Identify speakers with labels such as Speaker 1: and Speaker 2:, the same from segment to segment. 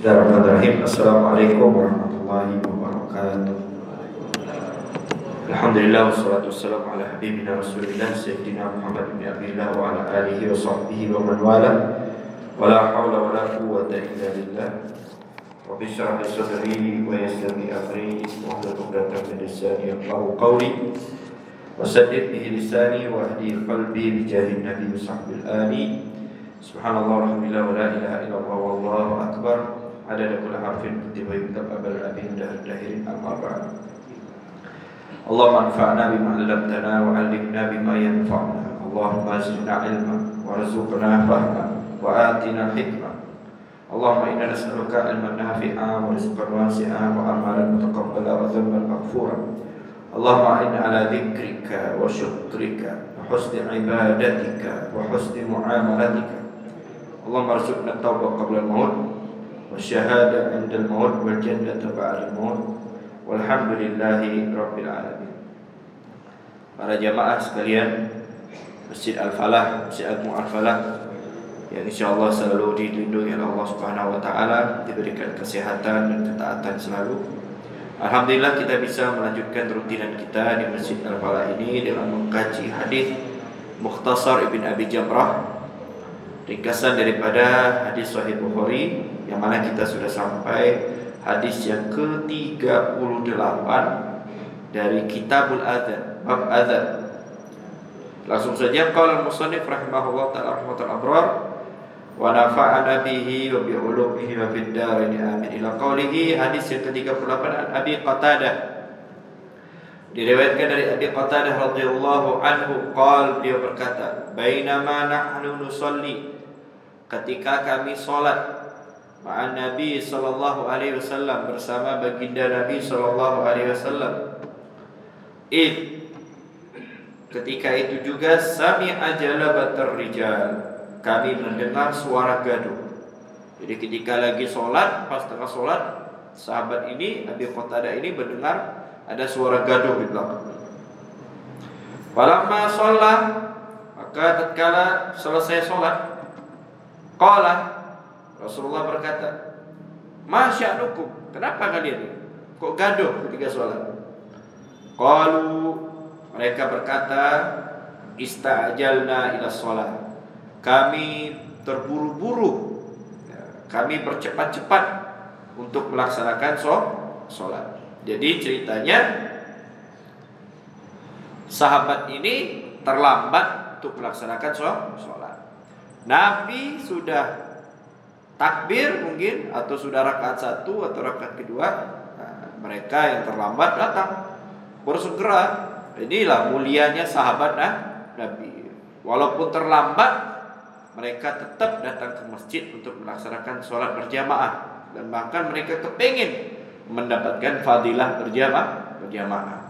Speaker 1: Bismillahirrahmanirrahim. Assalamualaikum warahmatullahi wabarakatuh. Alhamdulillah wassalatu wassalamu ala habibina Rasulillah Sayyidina Muhammad bin Abdullah wa ala alihi wa sahbihi wa man wala wa la hawla wa la quwwata illa billah. Rabbi shrah li sadri wa yassir li amri wa hlul 'uqdatam min qawli wa saddid bihi lisani wa hdi qalbi bi jahin nabi sahbil ali. Subhanallah walhamdulillah wa la ilaha illallah wallahu akbar. عدد كل حرف كتب يكتب أبا الأبين دهر دهر أما بعد اللهم انفعنا بما علمتنا وعلمنا بما ينفعنا اللهم زدنا علما وارزقنا فهما وآتنا حكمة اللهم إنا نسألك علما نافعا ورزقا واسعا وأعمالا متقبلا وذنبا مغفورا اللهم أعنا على ذكرك وشكرك وحسن عبادتك وحسن معاملتك اللهم ارزقنا التوبة قبل الموت والشهادة عند الموت والجنة بعد الموت والحمد لله رب العالمين Para jamaah sekalian Masjid Al-Falah, Masjid Agung Al-Falah yang insya Allah selalu dilindungi oleh Allah Subhanahu Wa Taala, diberikan kesehatan dan ketaatan selalu. Alhamdulillah kita bisa melanjutkan rutinan kita di Masjid Al-Falah ini dengan mengkaji hadis Mukhtasar Ibn Abi Jamrah ringkasan daripada hadis Sahih Bukhari yang mana kita sudah sampai hadis yang ke-38 dari Kitabul Adzan, bab adzan. Langsung saja qala al-musannif rahimahullah taala rahmatul abrar wa nafa'ana bihi wa bi ulumihi wa fid darin amin. Ila qawlihi hadis yang ke-38 an Abi Qatadah. Diriwayatkan dari Abi Qatadah radhiyallahu anhu qal dia berkata bainama nahnu nusalli. Ketika kami salat ma'an Nabi sallallahu alaihi wasallam bersama baginda Nabi sallallahu alaihi wasallam. Id ketika itu juga sami ajalabatar rijal kami mendengar suara gaduh. Jadi ketika lagi sholat, pas tengah sholat, sahabat ini Nabi Qatadah ini mendengar ada suara gaduh di belakang. Falamma sholat maka tatkala selesai sholat, qala Rasulullah berkata, Masya nukum, kenapa kalian kok gaduh ketika sholat? Kalau mereka berkata, Istajalna ila sholat. Kami terburu-buru, ya, kami bercepat-cepat untuk melaksanakan sholat. Jadi ceritanya sahabat ini terlambat untuk melaksanakan sholat. Nabi sudah takbir mungkin atau sudah rakaat satu atau rakaat kedua nah, mereka yang terlambat datang bersegera. Inilah mulianya sahabat nah, Nabi. Walaupun terlambat mereka tetap datang ke masjid untuk melaksanakan sholat berjamaah. Dan bahkan mereka kepingin mendapatkan fadilah berjamaah berjamaah.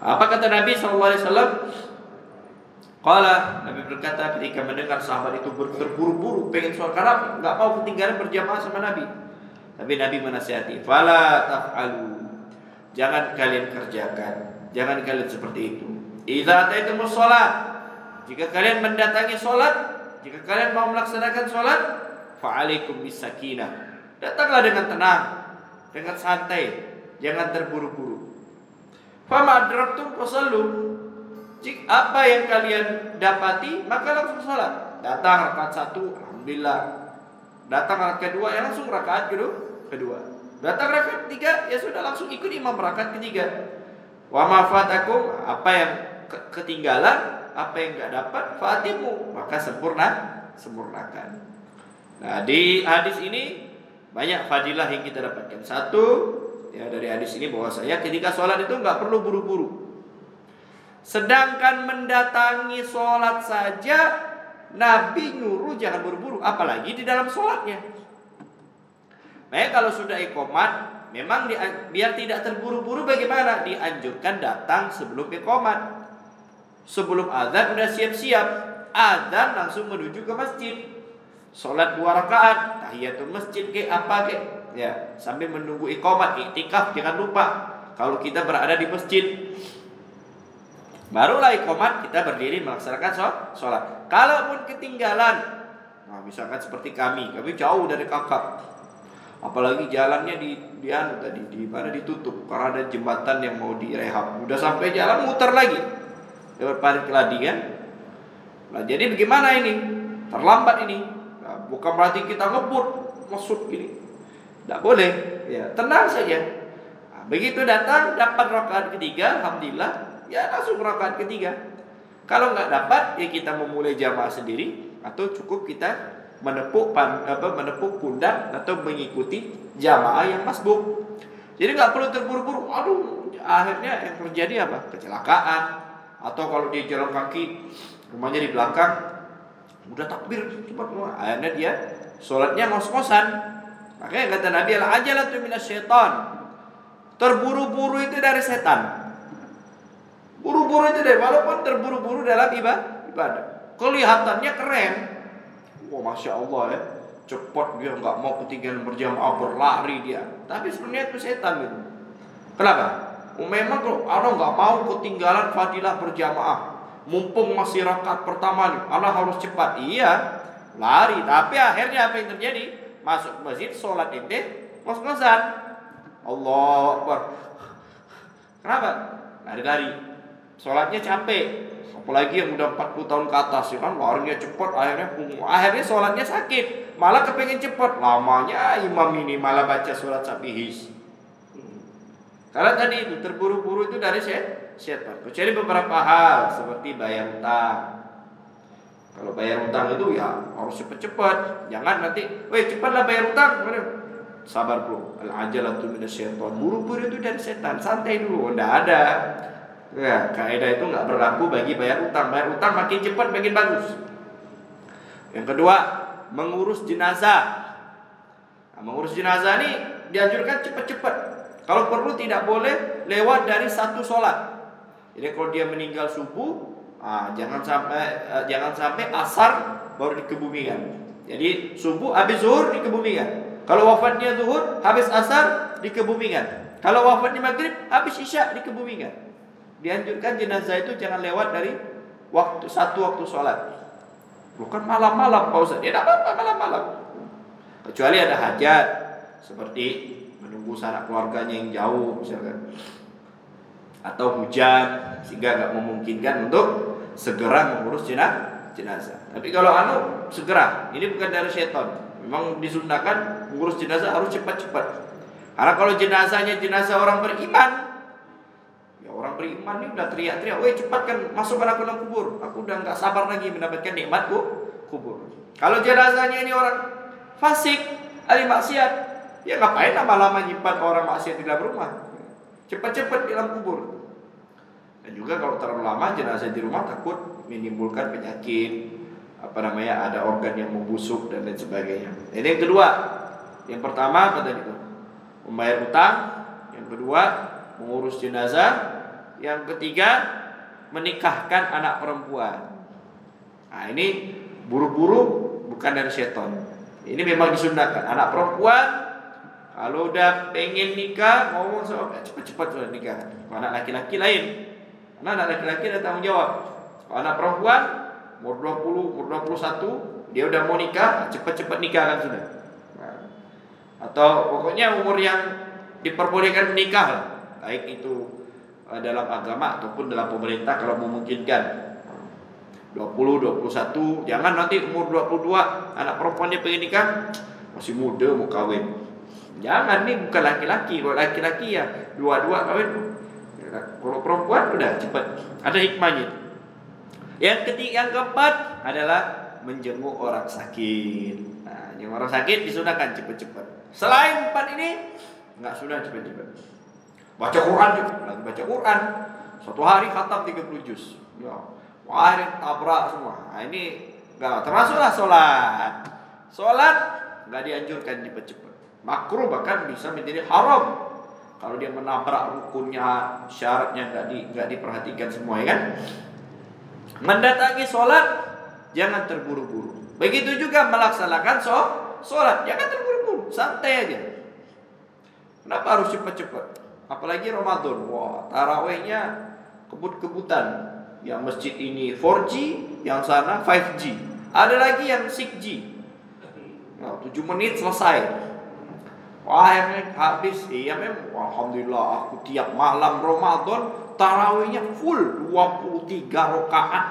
Speaker 1: Apa kata Nabi SAW Kala Nabi berkata ketika mendengar sahabat itu terburu-buru pengen sholat karena nggak mau ketinggalan berjamaah sama Nabi. Tapi Nabi menasihati, "Fala taf'alu." Jangan kalian kerjakan, jangan kalian seperti itu. Idza ataitum sholat, jika kalian mendatangi sholat, jika kalian mau melaksanakan sholat, fa'alaikum bisakinah. Datanglah dengan tenang, dengan santai, jangan terburu-buru. Fama adraktum fasallu jika apa yang kalian dapati, maka langsung sholat. Datang rakaat satu, alhamdulillah. Datang rakaat kedua, ya langsung rakaat kedua. kedua. Datang rakaat ketiga, ya sudah langsung ikut imam rakaat ketiga. Wa mafatakum, apa yang ketinggalan, apa yang nggak dapat, fatimu, maka sempurna, sempurnakan. Nah di hadis ini banyak fadilah yang kita dapatkan. Satu, ya dari hadis ini bahwa saya ketika sholat itu nggak perlu buru-buru. Sedangkan mendatangi sholat saja Nabi nyuruh jangan buru-buru Apalagi di dalam sholatnya. Nah kalau sudah ikomat Memang di, biar tidak terburu-buru bagaimana? Dianjurkan datang sebelum ikomat Sebelum azan udah siap-siap Azan langsung menuju ke masjid. Sholat dua rakaat Tahiyatul masjid ke apa ke? Ya sambil menunggu ikomat Iktikaf jangan lupa. Kalau kita berada di masjid Barulah ikomat kita berdiri melaksanakan sholat. Kalaupun ketinggalan, nah misalkan seperti kami, kami jauh dari kakak. Apalagi jalannya di di anu tadi di mana ditutup karena ada jembatan yang mau direhab. Udah sampai jalan muter lagi. Lewat parit keladi kan. Nah, jadi bagaimana ini? Terlambat ini. Nah, bukan berarti kita ngebut masuk gini. Tidak boleh. Ya, tenang saja. Nah, begitu datang dapat rakaat ketiga, alhamdulillah, ya langsung rakaat ketiga. Kalau nggak dapat, ya kita memulai jamaah sendiri atau cukup kita menepuk pan, apa menepuk pundak atau mengikuti jamaah yang masbuk. Jadi nggak perlu terburu-buru. Aduh, akhirnya yang terjadi apa? Kecelakaan atau kalau dia jalan kaki rumahnya di belakang udah takbir cepat semua. Akhirnya dia sholatnya ngos-ngosan. Makanya kata Nabi al ajalatu syaitan. Terburu-buru itu dari setan. Buru-buru itu dari walaupun terburu-buru dalam ibadah. Kelihatannya keren, Wah masya Allah ya. Cepat dia nggak mau ketinggalan berjamaah berlari dia. Tapi sebenarnya itu setan gitu. Kenapa? Oh, memang kalau anak nggak mau ketinggalan fadilah berjamaah. Mumpung masih rakaat pertama nih anak harus cepat. Iya lari. Tapi akhirnya apa yang terjadi? Masuk masjid sholat ini ngos-ngosan. Allah Akbar. Kenapa? Lari-lari sholatnya capek. Apalagi yang udah 40 tahun ke atas ya kan? Larinya cepat akhirnya akhirnya sholatnya sakit. Malah kepengen cepat lamanya imam ini malah baca surat sabihis. Karena tadi itu terburu-buru itu dari setan kecuali beberapa hal seperti bayar utang. Kalau bayar utang itu ya harus cepat-cepat jangan nanti weh cepatlah bayar utang. Sabar bro al ajalatu minasyaiton buru-buru itu dari setan santai dulu. Ndak ada Ya, kaidah itu nggak berlaku bagi bayar utang. Bayar utang makin cepat makin bagus. Yang kedua, mengurus jenazah. Nah, mengurus jenazah ini dianjurkan cepat-cepat. Kalau perlu tidak boleh lewat dari satu sholat. Jadi kalau dia meninggal subuh, ah, jangan sampai ah, jangan sampai asar baru dikebumikan. Jadi subuh habis zuhur dikebumikan. Kalau wafatnya zuhur habis asar dikebumikan. Kalau wafatnya maghrib habis isya dikebumikan. Dianjurkan jenazah itu jangan lewat dari waktu satu waktu sholat. Bukan malam-malam Pak Ustaz. Ya apa-apa malam-malam. Kecuali ada hajat seperti menunggu sanak keluarganya yang jauh misalkan. Atau hujan sehingga nggak memungkinkan untuk segera mengurus jenazah. Tapi kalau anu segera, ini bukan dari setan. Memang disunahkan mengurus jenazah harus cepat-cepat. Karena kalau jenazahnya jenazah orang beriman, beriman ini udah teriak-teriak, "Woi, cepat kan masukkan aku dalam kubur. Aku udah nggak sabar lagi mendapatkan nikmatku kubur." Kalau jenazahnya ini orang fasik, ahli maksiat, ya ngapain lama-lama nyimpan orang maksiat di dalam rumah? Cepat-cepat di dalam kubur. Dan juga kalau terlalu lama jenazah di rumah takut menimbulkan penyakit, apa namanya ada organ yang membusuk dan lain sebagainya. Ini yang kedua. Yang pertama tadi itu? Membayar utang. Yang kedua mengurus jenazah. Yang ketiga, menikahkan anak perempuan. Nah, ini buru-buru bukan dari seton. Ini memang disunahkan. Anak perempuan kalau udah pengen nikah ngomong sama cepat-cepat sudah nikah. Anak laki-laki lain. Karena anak laki-laki ada tanggung jawab. anak perempuan umur 20, umur 21, dia udah mau nikah, cepat-cepat nikah kan sudah. Nah, atau pokoknya umur yang diperbolehkan menikah lah. Baik itu Eh, dalam agama ataupun dalam pemerintah kalau memungkinkan. 20, 21 jangan nanti umur 22 anak perempuannya pengen nikah masih muda mau kawin jangan nih bukan laki-laki kalau laki-laki ya dua-dua kawin kalau perempuan udah cepat ada hikmahnya. Yang ketiga yang keempat adalah menjenguk orang sakit. Nah yang orang sakit disunahkan cepat-cepat. Selain empat ini nggak sudah cepat-cepat Baca Quran juga, lagi baca Quran. Satu hari khatam 30 juz. Ya. Wah, tabrak semua. Nah, ini enggak termasuklah sholat. Sholat nggak dianjurkan cepat-cepat. Makruh bahkan bisa menjadi haram kalau dia menabrak rukunnya, syaratnya nggak di nggak diperhatikan semua ya kan. Mendatangi sholat jangan terburu-buru. Begitu juga melaksanakan sholat jangan terburu-buru, santai aja. Kenapa harus cepat-cepat? Apalagi Ramadan. Wah, tarawehnya kebut-kebutan. Yang masjid ini 4G, yang sana 5G. Ada lagi yang 6G. Nah, 7 menit selesai.
Speaker 2: Wah, yang habis. Iya memang. Alhamdulillah aku tiap malam Ramadan tarawihnya full 23 rakaat.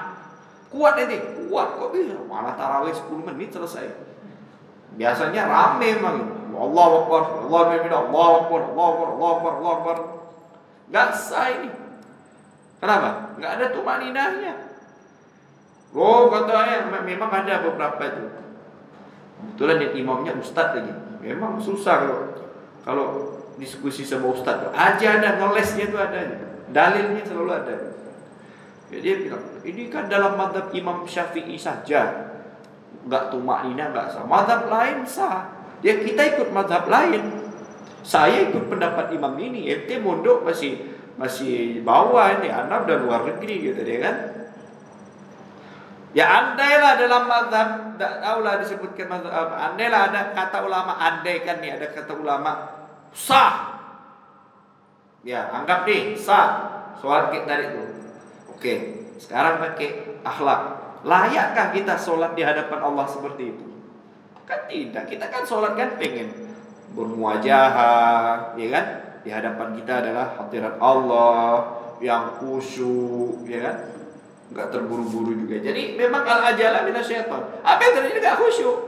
Speaker 2: Kuat ini, kuat kok bisa. Malah tarawih 10 menit selesai. Biasanya rame memang. Allah Akbar, Allah Akbar, Allah Akbar, Allah Akbar, Allah Akbar, Allah Akbar. Gak sah ini. Kenapa? Gak ada tuh maninahnya. Oh katanya memang ada beberapa itu. Kebetulan yang imamnya ustadz lagi. Memang susah kalau kalau diskusi sama ustadz. Aja ada ngelesnya itu ada. Dalilnya selalu ada. Ya, dia bilang, ini kan dalam madhab Imam Syafi'i saja. Enggak tumak nina enggak sah. Madhab lain sah. Ya kita ikut madhab lain. Saya ikut pendapat imam ini. Ente mondok masih masih bawah ini. Anak udah luar negeri gitu dia kan. Ya andailah dalam mazhab tahulah disebutkan mazhab andailah ada kata ulama andaikan nih ada kata ulama sah. Ya, anggap nih sah sholat kita dari itu. Oke, sekarang pakai akhlak. Layakkah kita sholat di hadapan Allah seperti itu? Kan tidak. Kita kan sholat kan pengen bermuajah, ya kan? Di hadapan kita adalah hadirat Allah yang khusyuk, ya kan? nggak terburu-buru juga. Jadi memang al ajalah mina syaitan. Apa yang terjadi nggak khusyuk.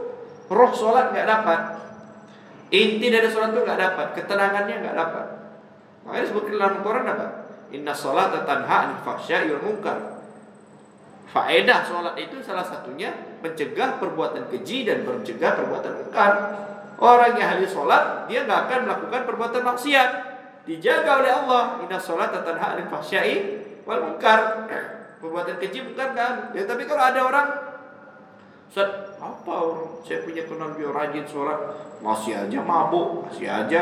Speaker 2: Roh sholat nggak dapat. Inti dari sholat itu nggak dapat. Ketenangannya nggak dapat. Makanya disebut dalam Quran apa? Inna sholat tanha anil fahsya'i wal. Faedah sholat itu salah satunya mencegah perbuatan keji dan mencegah perbuatan munkar. Orang yang ahli sholat dia nggak akan melakukan perbuatan maksiat. Dijaga oleh Allah. Inna sholat tanha anil fahsya'i wal munkar perbuatan keji bukan kan ya tapi kalau ada orang Ustaz, apa orang saya punya kenal dia rajin sholat masih aja mabuk masih aja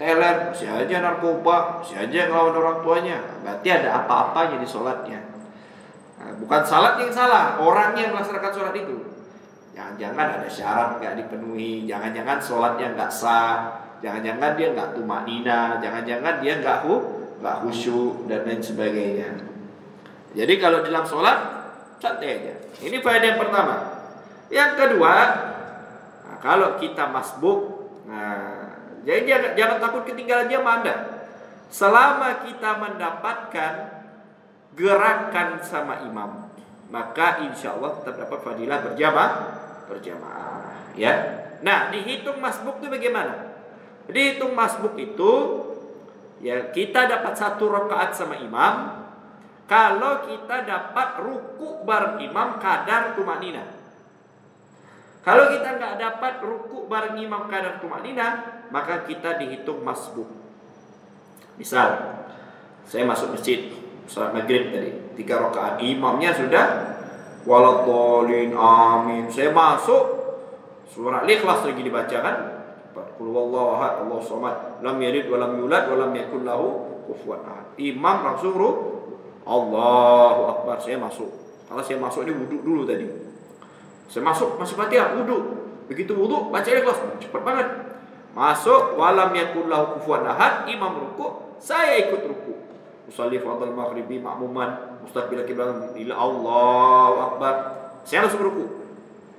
Speaker 2: teler masih aja narkoba masih aja ngelawan orang tuanya berarti ada apa-apanya di sholatnya nah, bukan salat yang salah orangnya yang melaksanakan sholat itu jangan-jangan ada syarat nggak dipenuhi jangan-jangan sholatnya nggak sah jangan-jangan dia nggak tumak nina jangan-jangan dia nggak hu nggak khusyuk dan lain sebagainya jadi kalau dalam sholat santai aja. Ini faedah yang pertama. Yang kedua, nah, kalau kita masbuk, nah, jadi jangan, jangan takut ketinggalan jam Anda. Selama kita mendapatkan gerakan sama imam, maka insya Allah tetap dapat fadilah berjamaah, berjamaah. Ya. Nah, dihitung masbuk itu bagaimana? Dihitung masbuk itu, ya kita dapat satu rakaat sama imam, kalau kita dapat ruku bareng imam kadar tumanina. Kalau kita nggak dapat ruku bareng imam kadar tumanina, maka kita dihitung masbuk. Misal, saya masuk masjid sholat maghrib tadi. Tiga rakaat. Imamnya sudah waladolin amin. Saya masuk surat ikhlas lagi dibacakan Qul wallahu ahad Allah somad lam yalid wa lam yulad wa lam yakul lahu kufuwan ahad. Imam langsung ruku Allahu Akbar. Saya masuk. Kalau saya masuk ini wudhu dulu tadi. Saya masuk masuk fatihah wudhu. Begitu wudhu baca ikhlas. Cepat banget. Masuk walam yakullahu kufuwan ahad. Imam ruku saya ikut ruku usalli fadl maghribi makmuman mustaqbil kiblat ila Allahu Akbar saya langsung ruku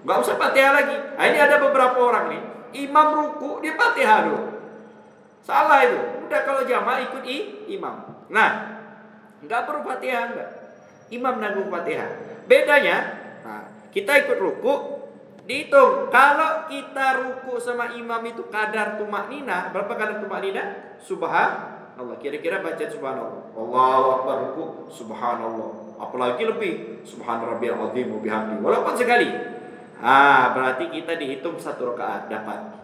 Speaker 2: nggak usah fatihah lagi nah, ini ada beberapa orang nih imam ruku dia fatihah dulu salah itu udah kalau jamaah ikut i, imam nah Enggak perlu Fatihah enggak. Imam nanggung Fatihah. Bedanya, nah, kita ikut ruku dihitung. Kalau kita ruku sama imam itu kadar tumak nina, berapa kadar tumak nina? Subhanallah. Kira-kira baca subhanallah. Allahu akbar ruku, subhanallah. Apalagi lebih, subhan rabbiyal azim bihamdi. Walaupun sekali. Ah, berarti kita dihitung satu rakaat dapat.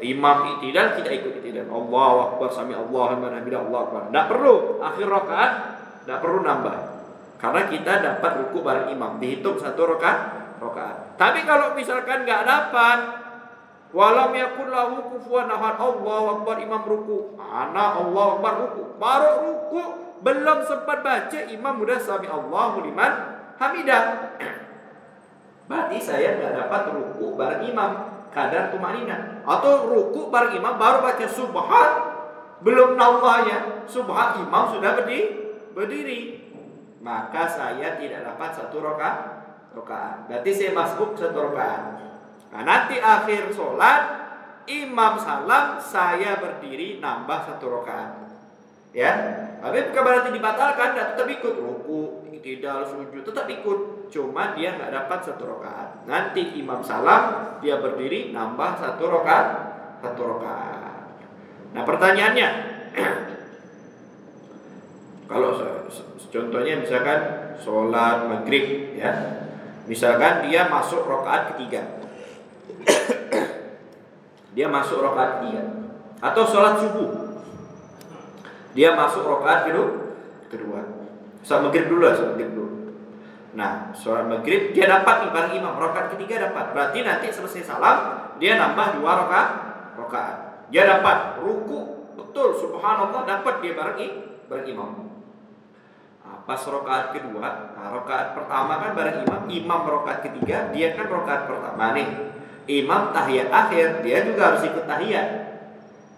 Speaker 2: Imam itidal kita ikut itidal. Allah Akbar sami Allah hamidah Allah Akbar. Tidak perlu akhir rakaat tidak perlu nambah. Karena kita dapat ruku bareng imam dihitung satu rakaat rakaat. Tapi kalau misalkan nggak dapat walam yakun lahu kufuwan ahad. Allah Akbar imam ruku. Ana Allah Akbar ruku. Baru ruku belum sempat baca imam udah sami Allahu liman hamidah. Berarti saya nggak dapat ruku bareng imam. Kadar tumanina. Atau ruku bareng imam baru baca subhan belum naulahnya subhan imam sudah berdiri berdiri. Maka saya tidak dapat satu rokaat rokaat. Berarti saya masuk satu rokaat nah nanti akhir sholat imam salam saya berdiri nambah satu rakaat. Ya, tapi bukan berarti dibatalkan, dan tetap ikut ruku, tidak sujud, tetap ikut. Cuma dia nggak dapat satu rakaat. Nanti imam salam, dia berdiri nambah satu rakaat, satu rakaat. Nah pertanyaannya, kalau contohnya misalkan sholat maghrib, ya, misalkan dia masuk rakaat ketiga, dia masuk rakaat ketiga, atau sholat subuh, dia masuk rokaat kedua. Kedua. Sholat maghrib dulu lah, sholat maghrib dulu. Nah, sholat maghrib dia dapat nih bareng imam. Rokaat ketiga dapat. Berarti nanti selesai salam dia nambah dua rokaat. Rokaat. Dia dapat ruku betul subhanallah dapat dia bareng bareng imam. Nah, pas rokaat kedua, nah rokaat pertama kan bareng imam, imam rokaat ketiga, dia kan rokaat pertama nih. Imam tahiyat akhir, dia juga harus ikut tahiyat.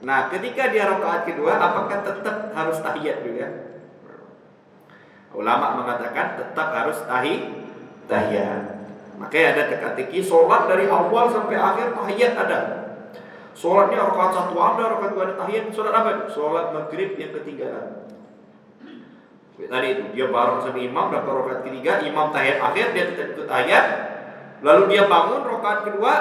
Speaker 2: Nah, ketika dia rakaat kedua, apakah tetap harus tahiyat juga? Ulama mengatakan tetap harus tahi tahiyat. Makanya ada teka-teki sholat dari awal sampai akhir tahiyat ada. Sholatnya rakaat satu ada, rakaat dua ada tahiyat. Sholat apa? Sholat maghrib yang ketiga. Tadi itu dia bareng sama imam dapat rakaat ketiga, imam tahiyat akhir dia tetap ikut tahiyat. Lalu dia bangun rakaat kedua,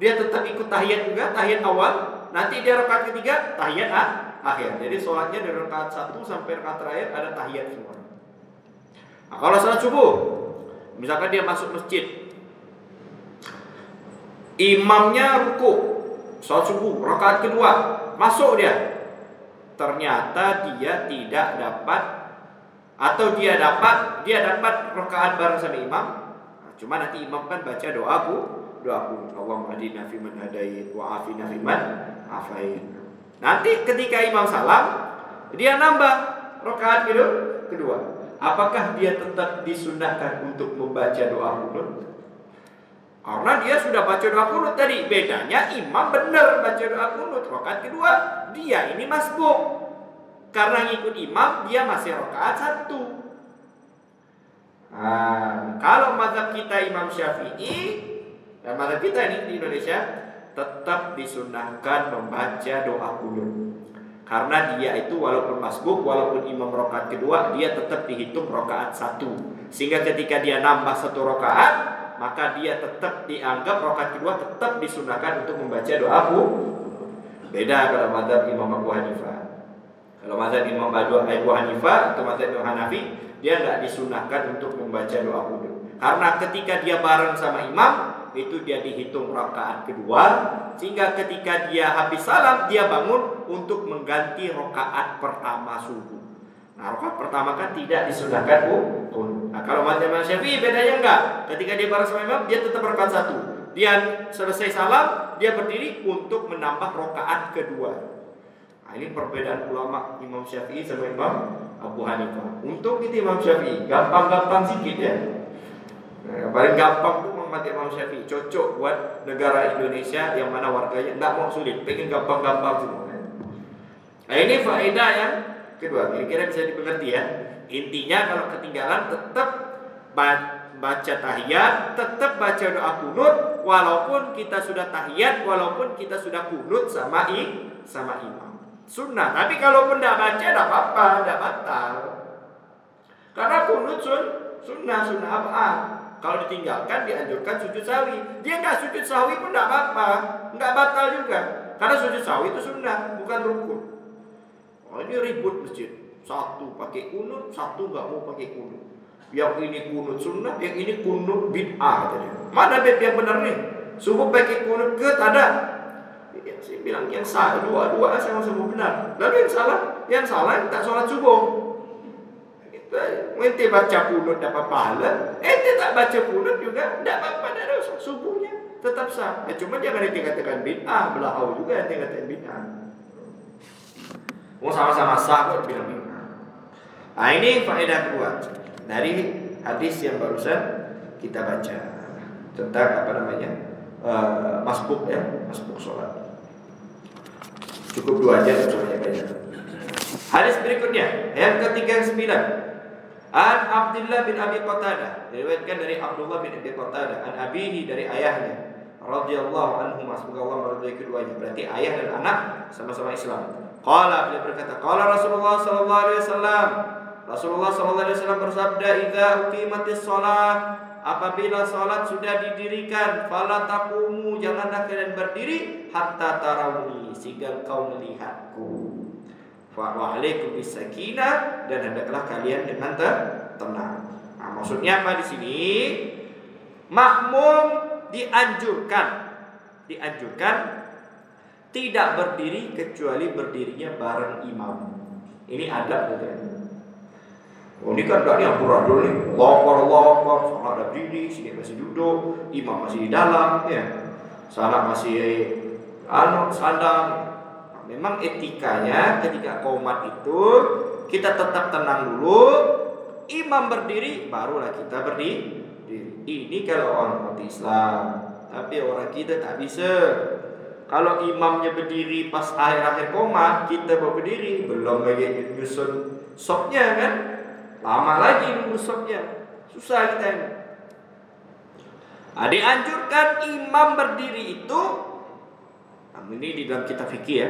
Speaker 2: dia tetap ikut tahiyat juga, tahiyat awal. Nanti dia rakaat ketiga tahiyat ah, akhir. Jadi sholatnya dari rakaat satu sampai rakaat terakhir ada tahiyat semua. Nah, kalau sholat subuh, misalkan dia masuk masjid, imamnya ruku, sholat subuh, rakaat kedua, masuk dia. Ternyata dia tidak dapat atau dia dapat dia dapat rakaat bareng sama imam. Cuma nanti imam kan baca doaku, doaku Allahumma hadina fi man hadait wa afina fi man afait. Nanti ketika imam salam, dia nambah rakaat kedua. kedua. Apakah dia tetap disunahkan untuk membaca doa kunut? Karena dia sudah baca doa kunut tadi. Bedanya imam benar baca doa kunut. Rakaat kedua, dia ini masbuk. Karena ngikut imam, dia masih rakaat satu. Nah, kalau mazhab kita Imam Syafi'i dan mazhab kita ini di Indonesia tetap disunahkan membaca doa kunut. Karena dia itu walaupun masbuk, walaupun imam rokaat kedua, dia tetap dihitung rokaat satu. Sehingga ketika dia nambah satu rokaat, maka dia tetap dianggap rokaat kedua tetap disunahkan untuk membaca doa kunut. Beda kalau mazhab Imam Abu Hanifah. Kalau mazhab Imam Abu Hanifah atau mazhab Imam Hanafi, dia nggak disunahkan untuk membaca doa kunut. Karena ketika dia bareng sama imam, itu dia dihitung rakaat kedua sehingga ketika dia habis salam dia bangun untuk mengganti rakaat pertama subuh. Nah, rakaat pertama kan tidak disunahkan pun. Nah, kalau macam Syafi'i bedanya enggak. Ketika dia bareng sama imam dia tetap rakaat satu. Dia selesai salam, dia berdiri untuk menambah rakaat kedua. Nah, ini perbedaan ulama Imam Syafi'i sama Imam Abu Hanifah. Untuk itu Imam Syafi'i gampang-gampang sedikit ya. Nah, paling gampang tuh umat Imam Syafi'i cocok buat negara Indonesia yang mana warganya tidak mau sulit, pengen gampang-gampang semua. Nah ini faedah yang kedua, kira-kira bisa dimengerti ya. Intinya kalau ketinggalan tetap baca tahiyat, tetap baca doa kunut, walaupun kita sudah tahiyat, walaupun kita sudah kunut sama i, sama imam. Sunnah. Tapi kalau pun tidak baca, tidak apa-apa, tidak batal. Karena kunut sun, sunnah, sunnah apa? Kalau ditinggalkan dianjurkan sujud sawi. Dia nggak sujud sawi pun nggak apa-apa, nggak batal juga. Karena sujud sawi itu sunnah, bukan rukun. Oh ini ribut masjid. Satu pakai kunut, satu nggak mau pakai kunut. Yang ini kunut sunnah, yang ini kunut bid'ah tadi. Mana bed yang benar nih? Subuh pakai kunut ke ada? Ya, saya bilang yang salah dua-dua sama-sama benar. Lalu yang salah, yang salah tak sholat subuh. Ente baca kunut dapat pahala, ente tak baca kunut juga tidak apa-apa, tidak dosa. Subuhnya tetap sah. Ya, cuma jangan ente katakan bid'ah, belahau juga ente katakan bid'ah. Mau sama-sama sah kok bilang bid'ah. Nah ini faedah kedua dari hadis yang barusan kita baca tentang apa namanya uh, masbuk ya, masbuk sholat. Cukup dua aja. Hadis berikutnya yang ketiga sembilan An Abdullah bin Abi Qatadah diriwayatkan dari Abdullah bin Abi Qatadah an abihi dari ayahnya radhiyallahu anhu semoga Allah meridhai keduanya. Berarti ayah dan anak sama-sama Islam. Qala beliau berkata, qala Rasulullah sallallahu alaihi wasallam. Rasulullah sallallahu alaihi wasallam bersabda, "Idza uqimatis shalah" Apabila salat sudah didirikan, fala taqumu janganlah kalian berdiri hatta tarawni sehingga kau melihatku. Fa alaikum bisakinah dan hendaklah kalian dengan tenang. Nah, maksudnya apa di sini? Makmum dianjurkan dianjurkan tidak berdiri kecuali berdirinya bareng imam. Ini adab gitu. Oh, ini kan dari amburadul nih. Allah Allah Allah, sholat ada berdiri, sini masih duduk, imam masih di dalam, ya. Salah masih anu sandang. Memang etikanya ketika komat itu kita tetap tenang dulu, imam berdiri, barulah kita berdiri. Ini kalau orang umat Islam. Tapi orang kita tak bisa. Kalau imamnya berdiri pas akhir-akhir koma, kita baru berdiri, belum lagi nyusun sopnya kan? Lama lagi nunggu sopnya. Susah kita ini. Nah, dianjurkan imam berdiri itu nah, ini di dalam kitab fikih ya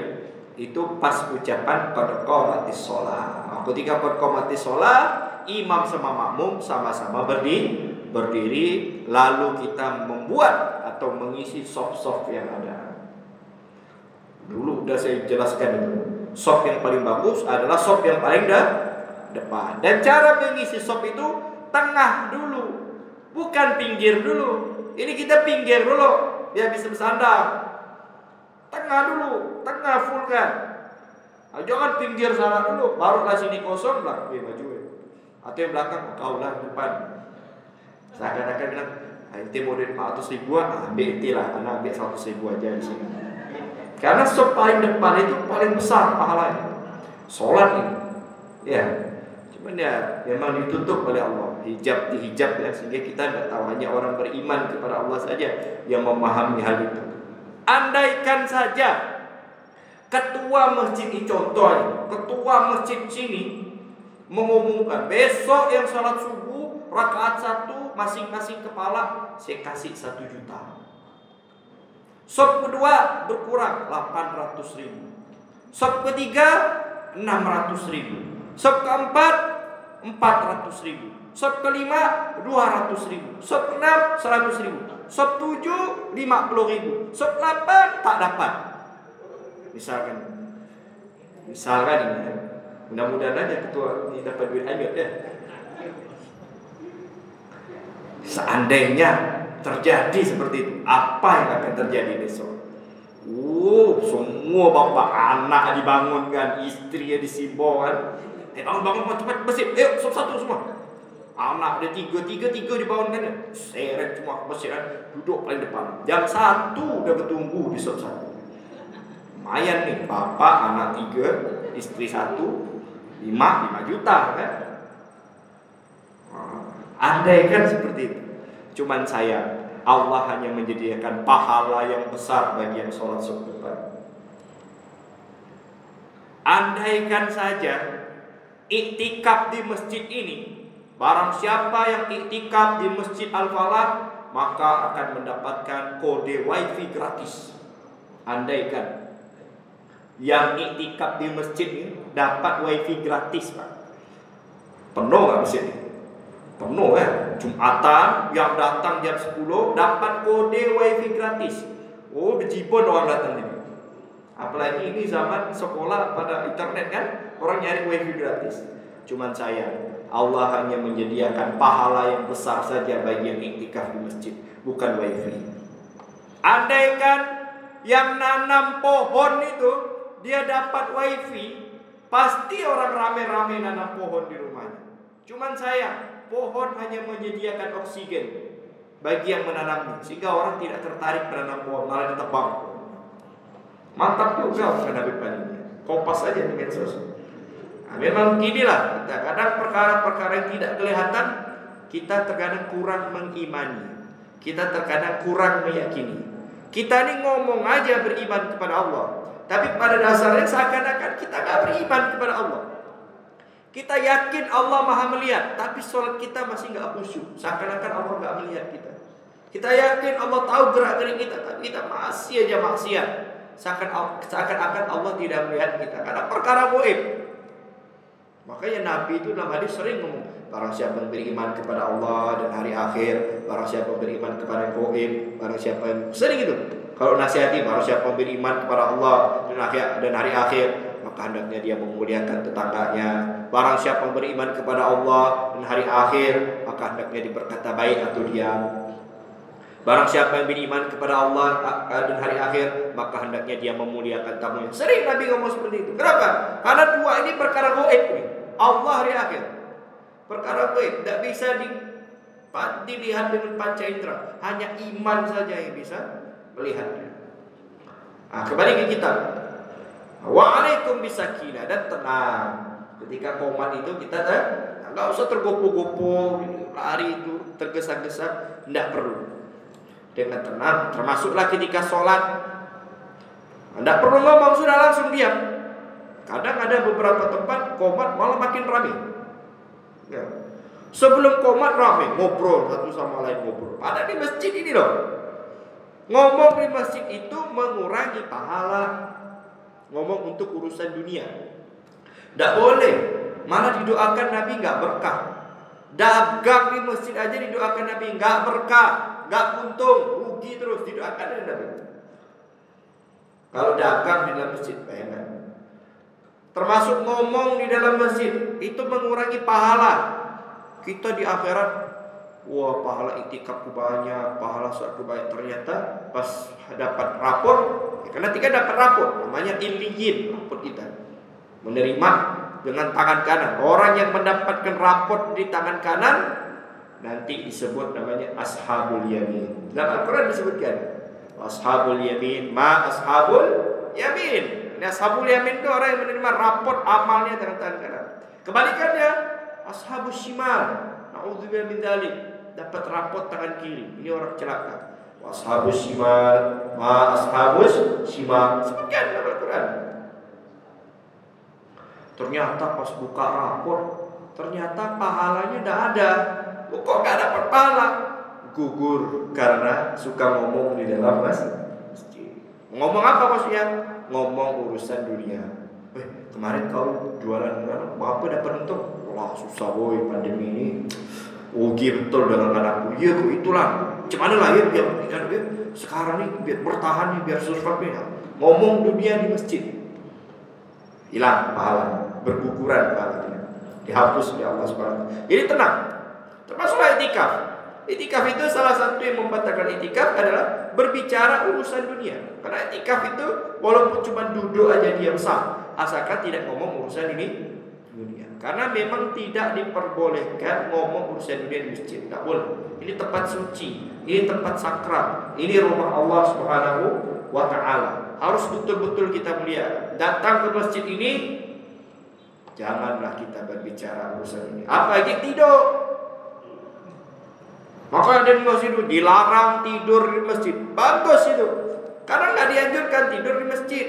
Speaker 2: itu pas ucapan qadqamatis sholat. Nah, ketika qadqamatis sholat, imam sama makmum sama-sama berdiri berdiri lalu kita membuat atau mengisi soft-soft yang ada. Dulu udah saya jelaskan itu. Soft yang paling bagus adalah soft yang paling dah depan. Dan cara mengisi soft itu tengah dulu, bukan pinggir dulu. Ini kita pinggir dulu, biar bisa bersandar. Tengah dulu, tengah full kan. Nah, jangan pinggir sana dulu, barulah sini kosong lah, maju. Atau yang belakang, kau lah depan. Seakan-akan bilang, ente mau duit 400 ribu, ah, ambil ente lah, karena ambil 100 ribu aja di sini. Karena sop paling depan itu paling besar pahalanya. Sholat ini. Ya, ya memang ditutup oleh Allah. Hijab dihijab ya, sehingga kita tidak tahu hanya orang beriman kepada Allah saja yang memahami hal itu. Andaikan saja ketua masjid ini contohnya, ketua masjid sini mengumumkan besok yang sholat subuh rakaat satu masing-masing kepala saya kasih satu juta. Sop kedua berkurang 800 ribu. Sop ketiga 600 ribu. Sop keempat 400 ribu. Sop kelima 200 ribu. Sop keenam 100 ribu. Sop tujuh 50 ribu. Sop delapan tak dapat. Misalkan, misalkan ini, ya. mudah-mudahan aja ketua ini dapat duit aja ya. Seandainya terjadi seperti itu, apa yang akan terjadi besok? Uh, semua bapak anak dibangunkan, istri ya kan. Eh, bangun bangun cepat bersih. Ayo, sop satu semua. Anak ada tiga, tiga, tiga dibangunkan ya. Seret semua bersih kan. Duduk paling depan. Jam satu udah bertunggu di sop satu. Lumayan nih, bapak anak tiga, istri satu, lima, lima juta kan. Andai kan seperti itu. Cuman saya, Allah hanya menjadikan pahala yang besar bagi yang sholat subuh Andaikan saja iktikaf di masjid ini, barang siapa yang iktikaf di masjid Al-Falah, maka akan mendapatkan kode wifi gratis. Andaikan yang iktikaf di masjid ini dapat wifi gratis, Pak. Penuh nggak masjid ini? penuh kan Jumatan yang datang jam 10 dapat kode wifi gratis oh bejibun orang datang ini apalagi ini zaman sekolah pada internet kan orang nyari wifi gratis. Cuman saya Allah hanya menyediakan pahala yang besar saja bagi yang iktikaf di masjid bukan wifi. Andaikan yang nanam pohon itu dia dapat wifi pasti orang rame-rame nanam pohon di rumahnya. Cuman saya pohon hanya menyediakan oksigen bagi yang menanamnya sehingga orang tidak tertarik menanam pohon malah ditebang mantap juga menghadapi pandemi kopas saja di medsos nah, memang inilah kadang perkara-perkara yang tidak kelihatan kita terkadang kurang mengimani kita terkadang kurang meyakini kita ini ngomong aja beriman kepada Allah tapi pada dasarnya seakan-akan kita nggak beriman kepada Allah kita yakin Allah maha melihat, tapi sholat kita masih nggak khusyuk. Seakan-akan Allah nggak melihat kita. Kita yakin Allah tahu gerak-gerik kita, tapi kita masih aja maksiat. Seakan seakan-akan Allah tidak melihat kita karena perkara goib. Makanya Nabi itu dalam hadis sering ngomong, barang siapa yang beriman kepada Allah dan hari akhir, barang siapa yang beriman kepada goib, barang siapa yang sering itu. Kalau nasihati barang siapa yang beriman kepada Allah dan akhir dan hari akhir, maka hendaknya dia memuliakan tetangganya. Barang siapa yang beriman kepada Allah dan hari akhir, maka hendaknya diberkata baik atau diam. Barang siapa yang beriman kepada Allah dan hari akhir, maka hendaknya dia memuliakan tamunya. Sering Nabi ngomong seperti itu. Kenapa? Karena dua ini perkara goib. Allah hari akhir. Perkara goib tidak bisa di, dilihat dengan panca indera. Hanya iman saja yang bisa melihatnya. Nah, kembali ke kita. Waalaikum bisakina dan tenang. Ketika komat itu kita nggak usah tergopoh-gopoh, lari itu tergesa-gesa, tidak perlu dengan tenang termasuklah ketika sholat. Anda perlu ngomong sudah langsung diam. Kadang ada beberapa tempat komat malah makin ramai ya. sebelum komat ramai ngobrol satu sama lain ngobrol. Ada di masjid ini loh. Ngomong di masjid itu mengurangi pahala. Ngomong untuk urusan dunia. Tidak boleh. Malah didoakan Nabi nggak berkah. Dagang di masjid aja didoakan Nabi nggak berkah nggak untung, rugi terus didoakan oleh Nabi. Kalau dagang di dalam masjid, bayangkan. Termasuk ngomong di dalam masjid, itu mengurangi pahala. Kita di akhirat, wah pahala itikaf banyak, pahala suatu banyak. Ternyata pas dapat rapor, ya karena tiga dapat rapor, namanya iliyin rapor kita. Menerima dengan tangan kanan. Orang yang mendapatkan rapor di tangan kanan nanti disebut namanya ashabul yamin. Dalam Al-Quran disebutkan ashabul yamin, ma ashabul yamin. Ini ashabul yamin itu orang yang menerima raport amalnya dengan tangan kanan. Kebalikannya ashabul shimal. Nauzubillah min dzalik. Dapat raport tangan kiri. Ini orang celaka. Ashabul shimal, ma ashabul shimal. Sebutkan dalam Al-Quran. Ternyata pas buka raport, ternyata pahalanya tidak ada kok gak dapat pahala? Gugur karena suka ngomong di dalam masjid. Ngomong apa maksudnya? Ngomong urusan dunia. Eh kemarin kau jualan mana? Apa dapat untung? Wah susah boy pandemi ini. Ugi betul dengan anakku. Iya kok itulah. Cuman lah ya biar, biar, biar Sekarang nih biar bertahan nih Biar survive nih Ngomong dunia di masjid. Hilang pahala. Berguguran pahala Dihapus oleh Allah SWT Jadi tenang Termasuklah itikaf. Itikaf itu salah satu yang membatalkan itikaf adalah berbicara urusan dunia. Karena itikaf itu walaupun cuma duduk aja diam sah, asalkan tidak ngomong urusan ini dunia. Karena memang tidak diperbolehkan ngomong urusan dunia di masjid. Tidak boleh. Ini tempat suci, ini tempat sakral, ini rumah Allah Subhanahu wa taala. Harus betul-betul kita mulia. Datang ke masjid ini janganlah kita berbicara urusan ini. Apalagi tidur. Maka ada di masjid itu dilarang tidur di masjid. Bagus itu. Karena nggak dianjurkan tidur di masjid.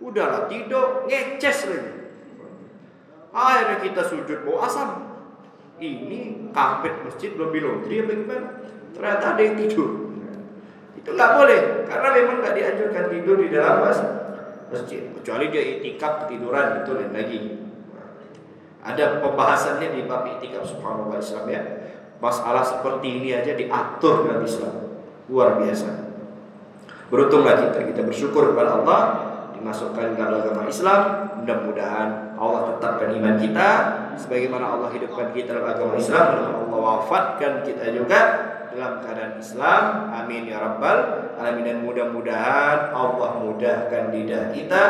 Speaker 2: Udahlah tidur ngeces lagi. Akhirnya kita sujud bawa asam. Ini karpet masjid belum laundry apa gimana? Ternyata ada yang tidur. Itu nggak boleh karena memang nggak dianjurkan tidur di dalam masjid. Kecuali dia itikaf ketiduran itu lain lagi. Ada pembahasannya di bab itikaf subhanallah Islam ya. Masalah seperti ini aja diatur dalam Islam. Luar biasa. Beruntunglah kita, kita bersyukur kepada Allah dimasukkan dalam agama Islam. Mudah-mudahan Allah tetapkan iman kita sebagaimana Allah hidupkan kita dalam agama Islam dan Allah wafatkan kita juga dalam keadaan Islam. Amin ya rabbal alamin dan mudah-mudahan Allah mudahkan lidah kita,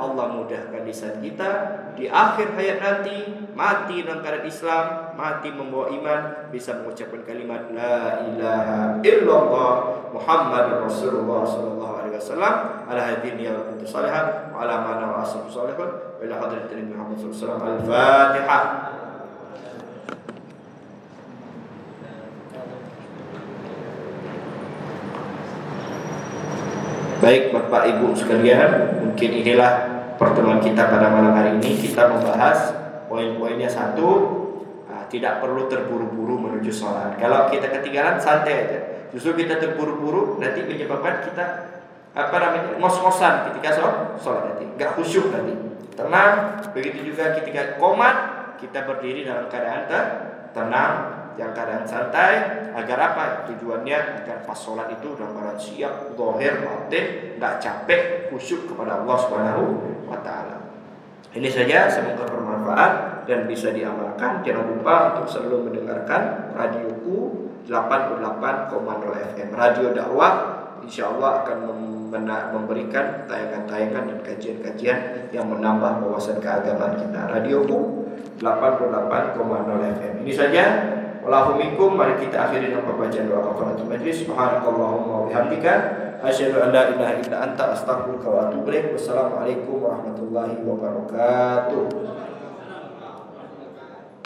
Speaker 2: Allah mudahkan lisan kita di akhir hayat nanti mati dalam keadaan Islam, mati membawa iman, bisa mengucapkan kalimat la ilaha illallah Muhammad Rasulullah sallallahu alaihi wasallam. Ala hadin ya kuntu salihan wa ala mana wa ashabu salihun. Wa ila hadratin Muhammad sallallahu alaihi wasallam. al-Fatihah Baik Bapak Ibu sekalian, mungkin inilah pertemuan kita pada malam hari ini. Kita membahas poin-poinnya satu, ah, tidak perlu terburu-buru menuju sholat. Kalau kita ketinggalan santai aja. Justru kita terburu-buru nanti menyebabkan kita apa namanya ngos-ngosan ketika sholat, sholat nanti, nggak khusyuk nanti. Tenang. Begitu juga ketika komat kita berdiri dalam keadaan tenang, yang keadaan santai agar apa? Tujuannya agar pas sholat itu dalam keadaan siap, dohir, batin, nggak capek, khusyuk kepada Allah Subhanahu wa taala. Ini saja semoga bermanfaat dan bisa diamalkan. Jangan lupa untuk selalu mendengarkan radioku 88,0 FM Radio dakwah insya Allah akan memberikan tayangan-tayangan dan kajian-kajian yang menambah wawasan keagamaan kita Radioku 88,0 FM Ini saja Wallahumikum Mari kita akhiri dengan pembacaan doa kafaratul majlis Subhanakallahumma wa bihamdika Asyhadu an la ilaha illa anta astaghfiruka wa atubu ilaik. Wassalamualaikum warahmatullahi wabarakatuh.